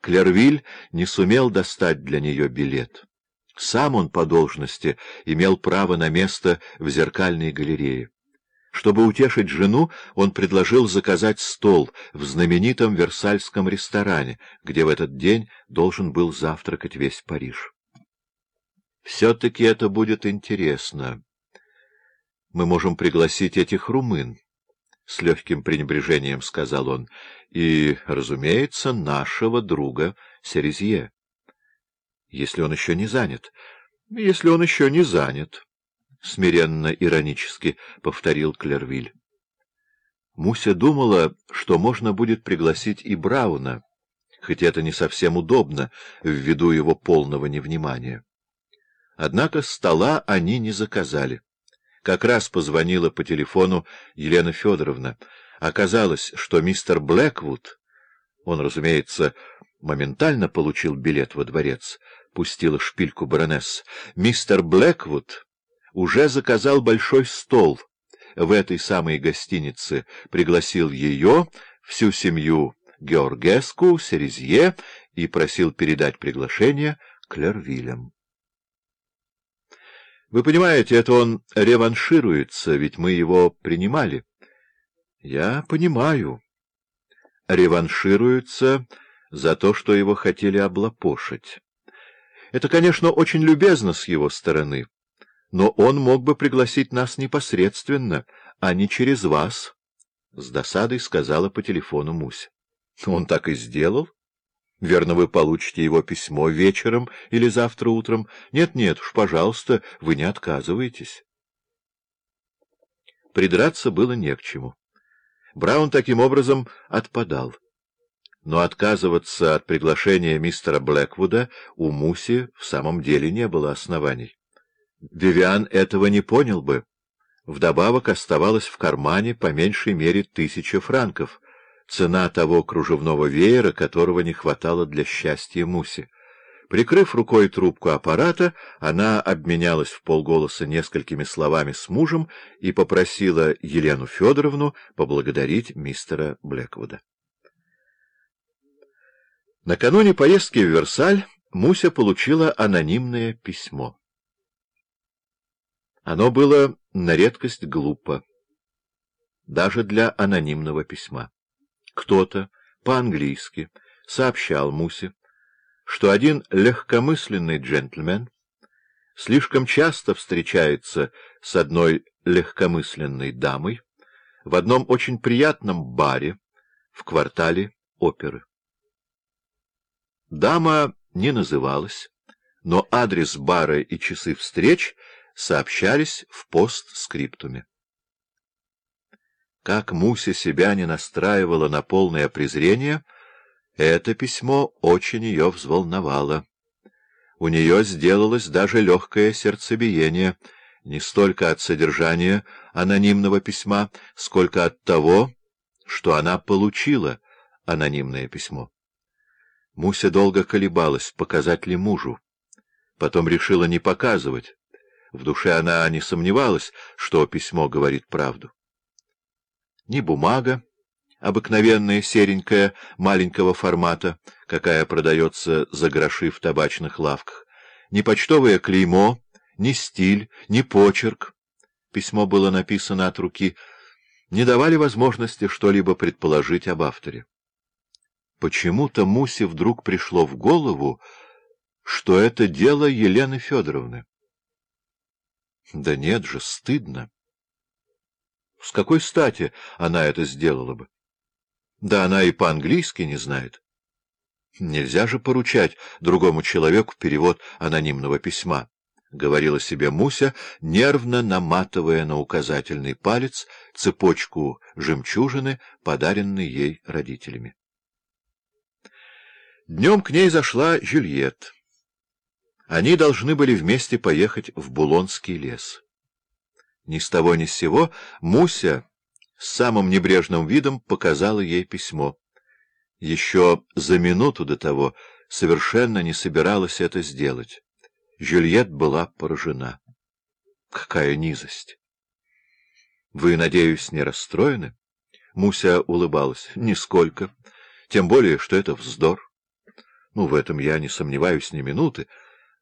Клервиль не сумел достать для нее билет. Сам он по должности имел право на место в зеркальной галерее. Чтобы утешить жену, он предложил заказать стол в знаменитом Версальском ресторане, где в этот день должен был завтракать весь Париж. «Все-таки это будет интересно. Мы можем пригласить этих румын», — с легким пренебрежением сказал он, — «и, разумеется, нашего друга Серезье» если он еще не занят. Если он еще не занят, — смиренно-иронически повторил Клервиль. Муся думала, что можно будет пригласить и Брауна, хоть это не совсем удобно ввиду его полного невнимания. Однако стола они не заказали. Как раз позвонила по телефону Елена Федоровна. Оказалось, что мистер Блэквуд, он, разумеется, моментально получил билет во дворец, пустила шпильку баронесс. Мистер Блэквуд уже заказал большой стол в этой самой гостинице, пригласил ее, всю семью Георгеску, Серезье и просил передать приглашение Клервилям. Вы понимаете, это он реваншируется, ведь мы его принимали. Я понимаю. Реваншируется за то, что его хотели облапошить. Это, конечно, очень любезно с его стороны, но он мог бы пригласить нас непосредственно, а не через вас, — с досадой сказала по телефону Муся. — Он так и сделал. Верно, вы получите его письмо вечером или завтра утром. Нет-нет, уж, пожалуйста, вы не отказываетесь. Придраться было не к чему. Браун таким образом отпадал но отказываться от приглашения мистера Блэквуда у Муси в самом деле не было оснований. Вивиан этого не понял бы. Вдобавок оставалось в кармане по меньшей мере тысяча франков, цена того кружевного веера, которого не хватало для счастья Муси. Прикрыв рукой трубку аппарата, она обменялась в полголоса несколькими словами с мужем и попросила Елену Федоровну поблагодарить мистера Блэквуда. Накануне поездки в Версаль Муся получила анонимное письмо. Оно было на редкость глупо, даже для анонимного письма. Кто-то по-английски сообщал Мусе, что один легкомысленный джентльмен слишком часто встречается с одной легкомысленной дамой в одном очень приятном баре в квартале оперы. Дама не называлась, но адрес бара и часы встреч сообщались в постскриптуме. Как Муся себя не настраивала на полное презрение, это письмо очень ее взволновало. У нее сделалось даже легкое сердцебиение, не столько от содержания анонимного письма, сколько от того, что она получила анонимное письмо. Муся долго колебалась, показать ли мужу. Потом решила не показывать. В душе она не сомневалась, что письмо говорит правду. Ни бумага, обыкновенная серенькая, маленького формата, какая продается за гроши в табачных лавках, ни почтовое клеймо, ни стиль, ни почерк. Письмо было написано от руки, не давали возможности что-либо предположить об авторе. Почему-то Мусе вдруг пришло в голову, что это дело Елены Федоровны. Да нет же, стыдно. С какой стати она это сделала бы? Да она и по-английски не знает. Нельзя же поручать другому человеку перевод анонимного письма, — говорила себе Муся, нервно наматывая на указательный палец цепочку жемчужины, подаренной ей родителями. Днем к ней зашла Жюльет. Они должны были вместе поехать в Булонский лес. Ни с того ни с сего Муся с самым небрежным видом показала ей письмо. Еще за минуту до того совершенно не собиралась это сделать. Жюльет была поражена. Какая низость! Вы, надеюсь, не расстроены? Муся улыбалась. Нисколько. Тем более, что это вздор. Ну, в этом я не сомневаюсь ни минуты.